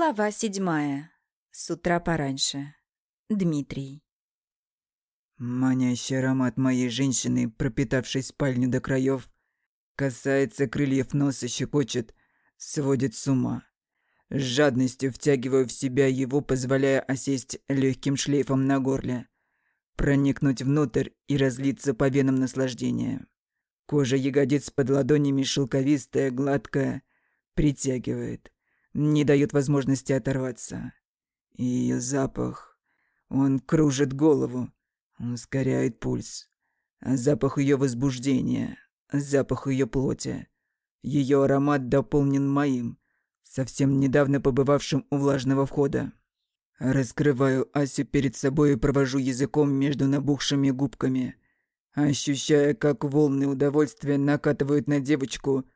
Глава седьмая. С утра пораньше. Дмитрий. Манящий аромат моей женщины, пропитавшей спальню до краев, касается крыльев носа, щекочет, сводит с ума. С жадностью втягиваю в себя его, позволяя осесть легким шлейфом на горле, проникнуть внутрь и разлиться по венам наслаждения. Кожа ягодиц под ладонями шелковистая, гладкая, притягивает, не дает возможности оторваться. Ее запах, он кружит голову, Ускоряет пульс. Запах ее возбуждения, запах ее плоти. Ее аромат дополнен моим, совсем недавно побывавшим у влажного входа. Раскрываю Асю перед собой и провожу языком между набухшими губками, ощущая, как волны удовольствия накатывают на девочку,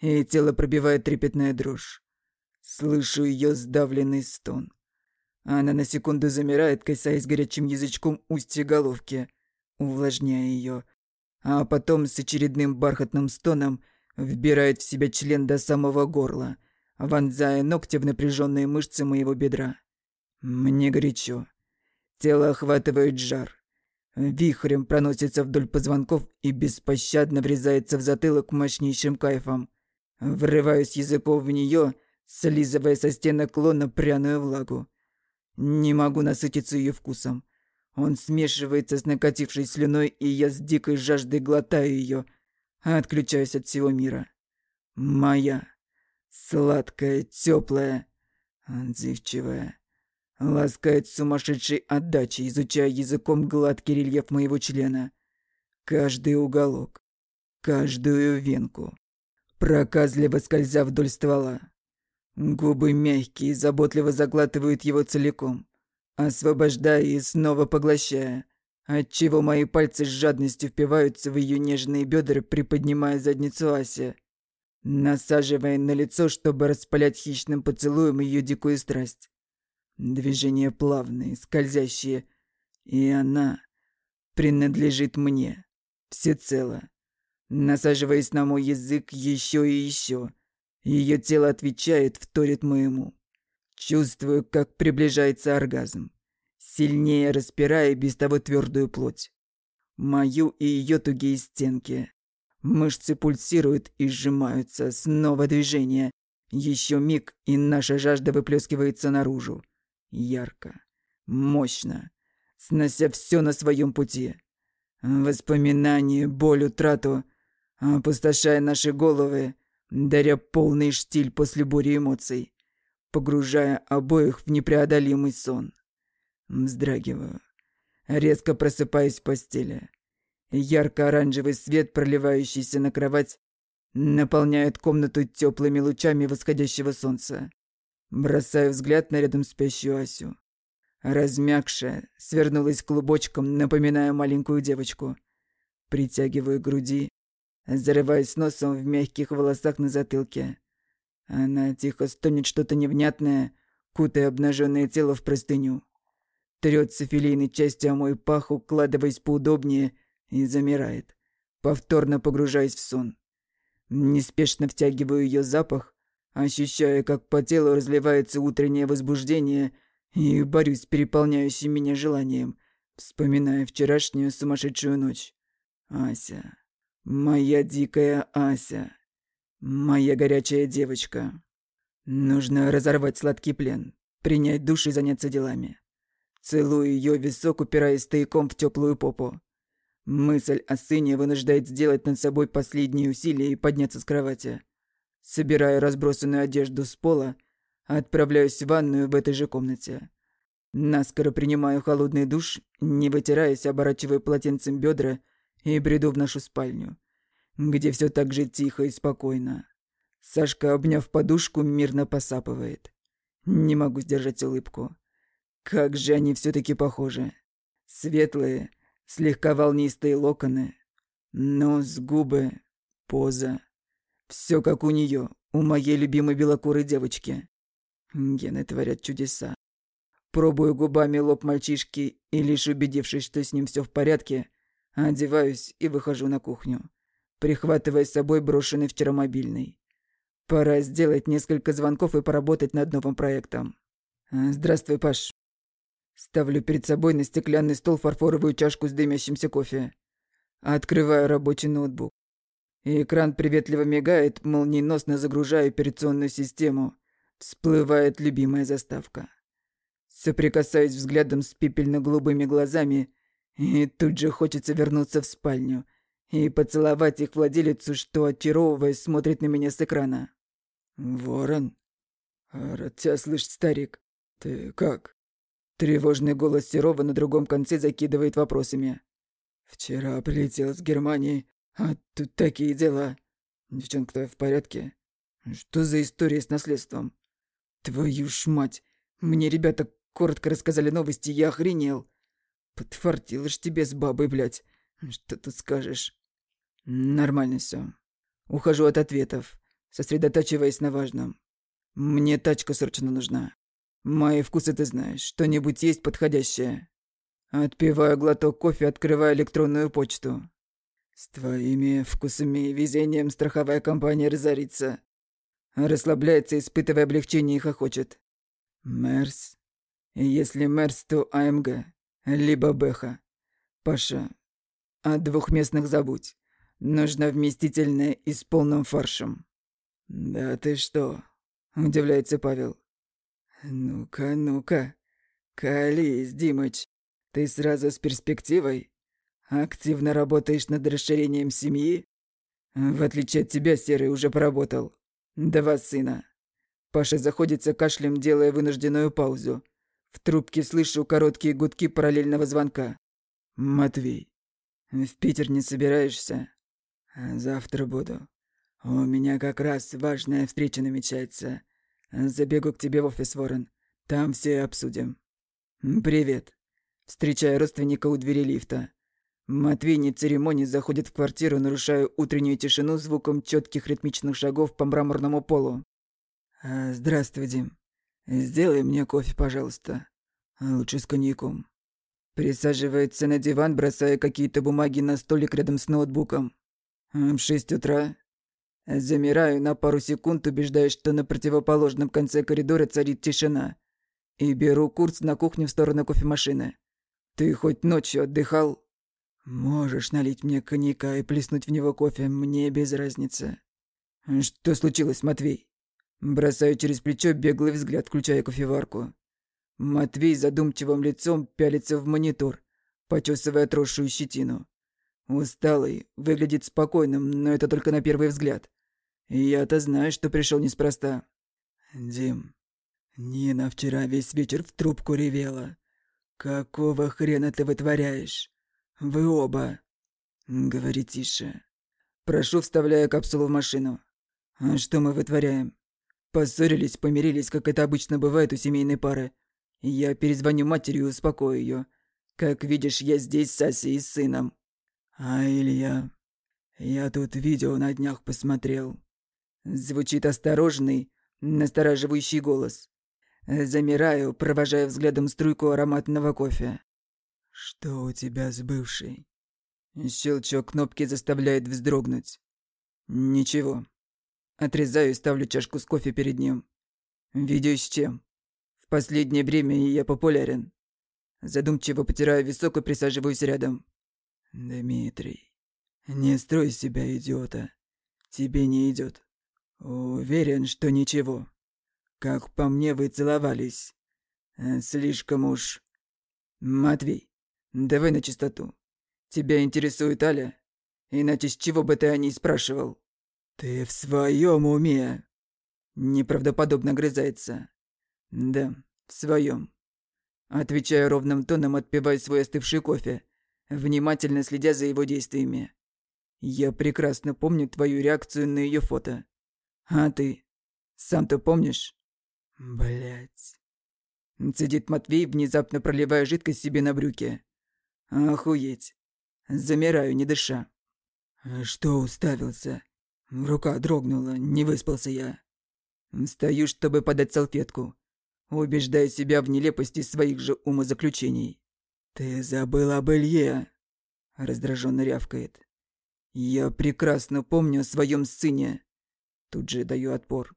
и тело пробивает трепетная дрожь. Слышу ее сдавленный стон. Она на секунду замирает, касаясь горячим язычком устья головки, увлажняя ее, а потом с очередным бархатным стоном вбирает в себя член до самого горла, вонзая ногти в напряженные мышцы моего бедра. Мне горячо. Тело охватывает жар. Вихрем проносится вдоль позвонков и беспощадно врезается в затылок мощнейшим кайфом. Врываюсь языком в нее, слизывая со стенок лона пряную влагу. Не могу насытиться ее вкусом. Он смешивается с накатившей слюной, и я с дикой жаждой глотаю ее, а отключаюсь от всего мира. Моя. Сладкая, теплая, отзывчивая. Ласкает сумасшедшей отдачей, изучая языком гладкий рельеф моего члена. Каждый уголок, каждую венку. Проказливо скользя вдоль ствола. Губы мягкие, заботливо заглатывают его целиком, освобождая и снова поглощая, отчего мои пальцы с жадностью впиваются в ее нежные бедра, приподнимая задницу Аси, насаживая на лицо, чтобы распалять хищным поцелуем ее дикую страсть. Движения плавные, скользящие, и она принадлежит мне, всецело, насаживаясь на мой язык еще и еще — ее тело отвечает, вторит моему. Чувствую, как приближается оргазм, сильнее распирая без того твердую плоть. Мою и ее тугие стенки. Мышцы пульсируют и сжимаются, снова движение. Еще миг, и наша жажда выплескивается наружу. Ярко, мощно, снося все на своем пути. Воспоминания, боль, утрату, опустошая наши головы, даря полный штиль после бури эмоций, погружая обоих в непреодолимый сон. Вздрагиваю, резко просыпаясь в постели. Ярко-оранжевый свет, проливающийся на кровать, наполняет комнату теплыми лучами восходящего солнца. Бросаю взгляд на рядом спящую Асю. Размягшая, свернулась клубочком, напоминая маленькую девочку. Притягиваю груди, зарываясь носом в мягких волосах на затылке. Она тихо стонет что-то невнятное, кутая обнаженное тело в простыню. Трется филейной частью о мой пах, укладываясь поудобнее, и замирает, повторно погружаясь в сон. Неспешно втягиваю ее запах, ощущая, как по телу разливается утреннее возбуждение, и борюсь с переполняющим меня желанием, вспоминая вчерашнюю сумасшедшую ночь. Ася. Моя дикая Ася. Моя горячая девочка. Нужно разорвать сладкий плен, принять душ и заняться делами. Целую ее висок, упираясь стояком в теплую попу. Мысль о сыне вынуждает сделать над собой последние усилия и подняться с кровати. Собираю разбросанную одежду с пола, отправляюсь в ванную в этой же комнате. Наскоро принимаю холодный душ, не вытираясь, оборачиваю полотенцем бедра и бреду в нашу спальню, где все так же тихо и спокойно. Сашка, обняв подушку, мирно посапывает. Не могу сдержать улыбку. Как же они все таки похожи. Светлые, слегка волнистые локоны, нос, губы, поза. Все как у нее, у моей любимой белокурой девочки. Гены творят чудеса. Пробую губами лоб мальчишки и лишь убедившись, что с ним все в порядке, Одеваюсь и выхожу на кухню, прихватывая с собой брошенный вчера мобильный. Пора сделать несколько звонков и поработать над новым проектом. А, здравствуй, Паш. Ставлю перед собой на стеклянный стол фарфоровую чашку с дымящимся кофе. Открываю рабочий ноутбук. экран приветливо мигает, молниеносно загружаю операционную систему. Всплывает любимая заставка. Соприкасаюсь взглядом с пепельно-голубыми глазами, и тут же хочется вернуться в спальню и поцеловать их владелицу, что, очаровываясь, смотрит на меня с экрана. «Ворон?» «Рад тебя слышать, старик. Ты как?» Тревожный голос Серова на другом конце закидывает вопросами. «Вчера прилетел с Германии, а тут такие дела. Девчонка твоя в порядке? Что за история с наследством? Твою ж мать! Мне ребята коротко рассказали новости, я охренел. Подфартило ж тебе с бабой, блядь. Что тут скажешь?» «Нормально все. Ухожу от ответов сосредотачиваясь на важном. «Мне тачка срочно нужна. Мои вкусы ты знаешь. Что-нибудь есть подходящее?» Отпиваю глоток кофе, открываю электронную почту. «С твоими вкусами и везением страховая компания разорится». Расслабляется, испытывая облегчение и хохочет. «Мерс? Если Мерс, то АМГ. Либо Бэха. Паша, о двухместных забудь. Нужно вместительное и с полным фаршем». «Да ты что?» – удивляется Павел. «Ну-ка, ну-ка. Колись, Димыч. Ты сразу с перспективой? Активно работаешь над расширением семьи? В отличие от тебя, Серый уже поработал. Два сына». Паша заходится кашлем, делая вынужденную паузу. В трубке слышу короткие гудки параллельного звонка. «Матвей, в Питер не собираешься?» «Завтра буду. «У меня как раз важная встреча намечается. Забегу к тебе в офис, Ворон. Там все обсудим». «Привет». Встречаю родственника у двери лифта. Матвей не церемоний заходит в квартиру, нарушая утреннюю тишину звуком четких ритмичных шагов по мраморному полу. «А, «Здравствуй, Дим. Сделай мне кофе, пожалуйста. Лучше с коньяком». Присаживается на диван, бросая какие-то бумаги на столик рядом с ноутбуком. «В шесть утра. Замираю на пару секунд, убеждаясь, что на противоположном конце коридора царит тишина. И беру курс на кухню в сторону кофемашины. «Ты хоть ночью отдыхал?» «Можешь налить мне коньяка и плеснуть в него кофе, мне без разницы». «Что случилось, Матвей?» Бросаю через плечо беглый взгляд, включая кофеварку. Матвей задумчивым лицом пялится в монитор, почесывая отросшую щетину. Усталый, выглядит спокойным, но это только на первый взгляд. Я-то знаю, что пришел неспроста. Дим, Нина вчера весь вечер в трубку ревела. Какого хрена ты вытворяешь? Вы оба. Говори тише. Прошу, вставляя капсулу в машину. А что мы вытворяем? Поссорились, помирились, как это обычно бывает у семейной пары. Я перезвоню матери и успокою ее. Как видишь, я здесь с Асей и с сыном. А Илья... Я тут видео на днях посмотрел. Звучит осторожный, настораживающий голос. Замираю, провожая взглядом струйку ароматного кофе. «Что у тебя с бывшей?» Щелчок кнопки заставляет вздрогнуть. «Ничего». Отрезаю и ставлю чашку с кофе перед ним. «Видео с чем?» «В последнее время я популярен». Задумчиво потираю висок и присаживаюсь рядом. «Дмитрий, не строй себя идиота. Тебе не идет. Уверен, что ничего. Как по мне, вы целовались. Э, слишком уж... Матвей, давай на чистоту. Тебя интересует Аля? Иначе с чего бы ты о ней спрашивал? Ты в своем уме? Неправдоподобно грызается. Да, в своем. Отвечаю ровным тоном, отпивая свой остывший кофе, внимательно следя за его действиями. Я прекрасно помню твою реакцию на ее фото. А ты? Сам-то помнишь? Блять. Цедит Матвей, внезапно проливая жидкость себе на брюки. Охуеть. Замираю, не дыша. Что уставился? Рука дрогнула, не выспался я. Стою, чтобы подать салфетку, убеждая себя в нелепости своих же умозаключений. «Ты забыл об Илье!» Раздраженно рявкает. «Я прекрасно помню о своем сыне. Тут же даю отпор.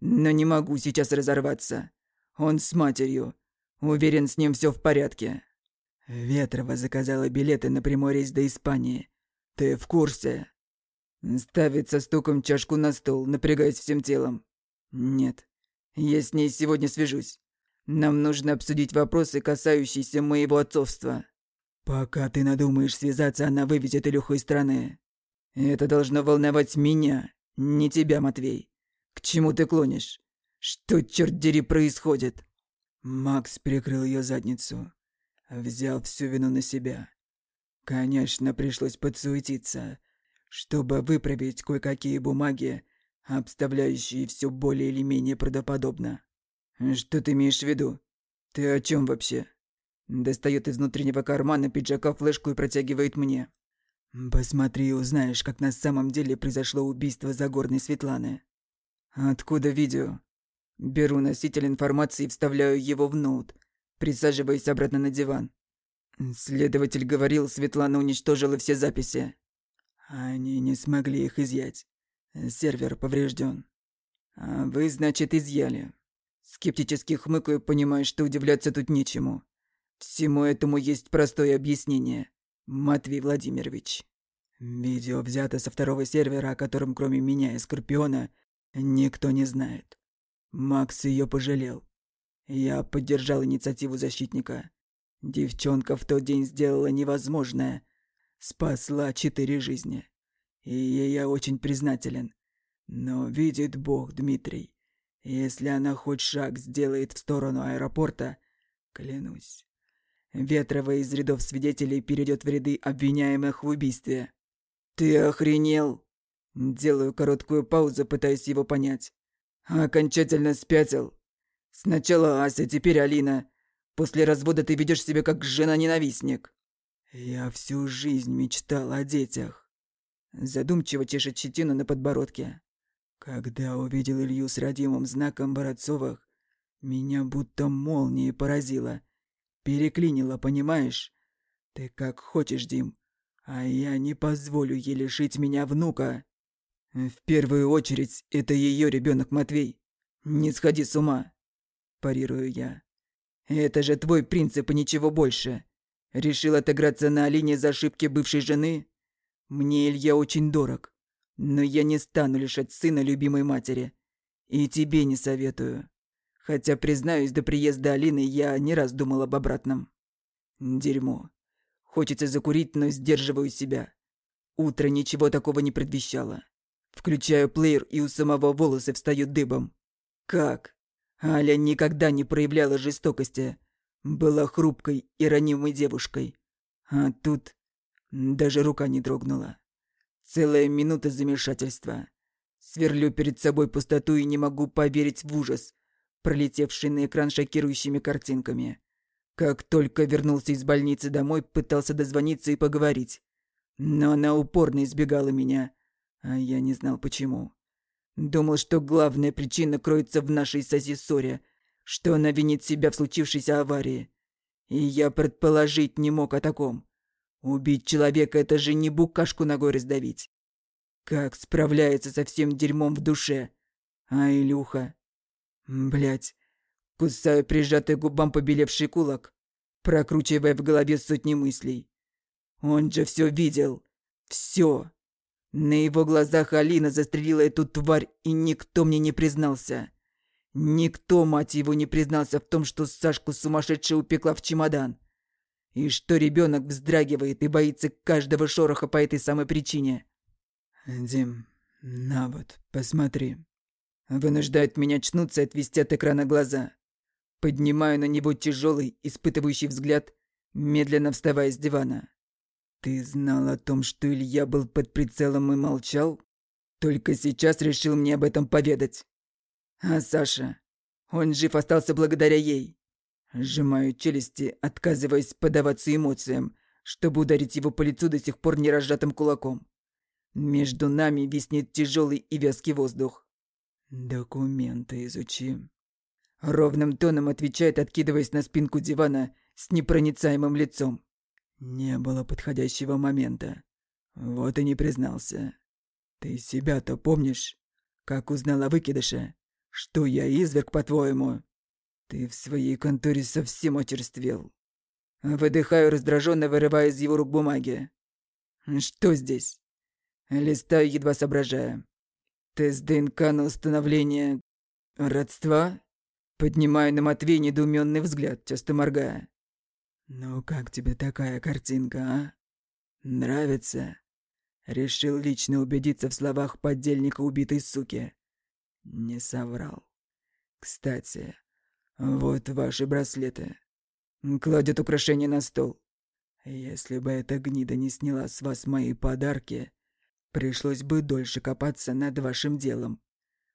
Но не могу сейчас разорваться. Он с матерью. Уверен, с ним все в порядке. Ветрова заказала билеты на прямой рейс до Испании. Ты в курсе? Ставит со стуком чашку на стол, напрягаясь всем телом. Нет. Я с ней сегодня свяжусь. Нам нужно обсудить вопросы, касающиеся моего отцовства. Пока ты надумаешь связаться, она вывезет Илюху из страны. Это должно волновать меня, не тебя, Матвей. К чему ты клонишь? Что, черт дери, происходит? Макс прикрыл ее задницу. Взял всю вину на себя. Конечно, пришлось подсуетиться, чтобы выправить кое-какие бумаги, обставляющие все более или менее правдоподобно. Что ты имеешь в виду? Ты о чем вообще? Достает из внутреннего кармана пиджака флешку и протягивает мне. Посмотри и узнаешь, как на самом деле произошло убийство Загорной Светланы. Откуда видео? Беру носитель информации и вставляю его в ноут присаживаясь обратно на диван. Следователь говорил, Светлана уничтожила все записи. Они не смогли их изъять. Сервер поврежден. А вы, значит, изъяли. Скептически хмыкаю, понимая, что удивляться тут нечему. Всему этому есть простое объяснение. Матвей Владимирович. Видео взято со второго сервера, о котором кроме меня и Скорпиона никто не знает. Макс ее пожалел. Я поддержал инициативу защитника. Девчонка в тот день сделала невозможное. Спасла четыре жизни. И ей я очень признателен. Но видит Бог, Дмитрий, если она хоть шаг сделает в сторону аэропорта, клянусь, Ветрова из рядов свидетелей перейдет в ряды обвиняемых в убийстве. «Ты охренел?» Делаю короткую паузу, пытаясь его понять. «Окончательно спятил?» Сначала Ася, теперь Алина. После развода ты ведешь себя как жена-ненавистник. Я всю жизнь мечтал о детях. Задумчиво чешет щетину на подбородке. Когда увидел Илью с родимым знаком Бородцовых, меня будто молнией поразило. Переклинило, понимаешь? Ты как хочешь, Дим, а я не позволю ей лишить меня внука. В первую очередь, это ее ребенок Матвей. Не сходи с ума парирую я. «Это же твой принцип и ничего больше. Решил отыграться на Алине за ошибки бывшей жены? Мне Илья очень дорог, но я не стану лишать сына любимой матери. И тебе не советую. Хотя, признаюсь, до приезда Алины я не раз думал об обратном. Дерьмо. Хочется закурить, но сдерживаю себя. Утро ничего такого не предвещало. Включаю плеер, и у самого волосы встают дыбом. Как? Аля никогда не проявляла жестокости. Была хрупкой и ранимой девушкой. А тут даже рука не дрогнула. Целая минута замешательства. Сверлю перед собой пустоту и не могу поверить в ужас, пролетевший на экран шокирующими картинками. Как только вернулся из больницы домой, пытался дозвониться и поговорить. Но она упорно избегала меня, а я не знал почему. Думал, что главная причина кроется в нашей Сази что она винит себя в случившейся аварии. И я предположить не мог о таком. Убить человека — это же не букашку ногой раздавить. Как справляется со всем дерьмом в душе. А Илюха? Блять. Кусаю прижатый губам побелевший кулак, прокручивая в голове сотни мыслей. Он же все видел. Все. На его глазах Алина застрелила эту тварь, и никто мне не признался. Никто, мать его, не признался в том, что Сашку сумасшедшая упекла в чемодан. И что ребенок вздрагивает и боится каждого шороха по этой самой причине. «Дим, на вот, посмотри». Вынуждает меня очнуться и отвести от экрана глаза. Поднимаю на него тяжелый, испытывающий взгляд, медленно вставая с дивана. «Ты знал о том, что Илья был под прицелом и молчал? Только сейчас решил мне об этом поведать. А Саша? Он жив остался благодаря ей. Сжимаю челюсти, отказываясь подаваться эмоциям, чтобы ударить его по лицу до сих пор не разжатым кулаком. Между нами виснет тяжелый и вязкий воздух. «Документы изучи». Ровным тоном отвечает, откидываясь на спинку дивана с непроницаемым лицом. Не было подходящего момента. Вот и не признался. Ты себя-то помнишь? Как узнала выкидыша? Что я изверг, по-твоему? Ты в своей конторе совсем очерствел. Выдыхаю раздраженно, вырывая из его рук бумаги. Что здесь? Листаю, едва соображая. Тест ДНК на установление родства? Поднимаю на Матвей недоуменный взгляд, часто моргая. «Ну как тебе такая картинка, а? Нравится?» Решил лично убедиться в словах поддельника убитой суки. Не соврал. «Кстати, вот ваши браслеты. Кладет украшение на стол. Если бы эта гнида не сняла с вас мои подарки, пришлось бы дольше копаться над вашим делом.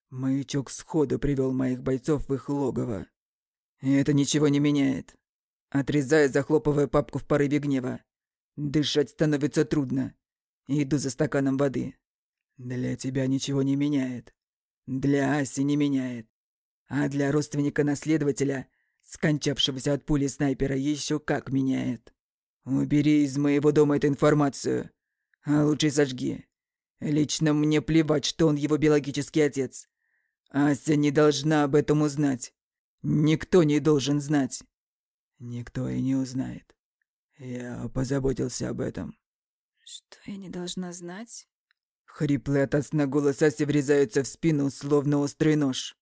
Маячок сходу привел моих бойцов в их логово. И это ничего не меняет. Отрезая, захлопывая папку в порыве гнева. Дышать становится трудно. Иду за стаканом воды. Для тебя ничего не меняет. Для Аси не меняет. А для родственника-наследователя, скончавшегося от пули снайпера, еще как меняет. Убери из моего дома эту информацию. А лучше сожги. Лично мне плевать, что он его биологический отец. Ася не должна об этом узнать. Никто не должен знать. Никто и не узнает. Я позаботился об этом. Что я не должна знать? Хриплый от сна голос Аси врезается в спину, словно острый нож.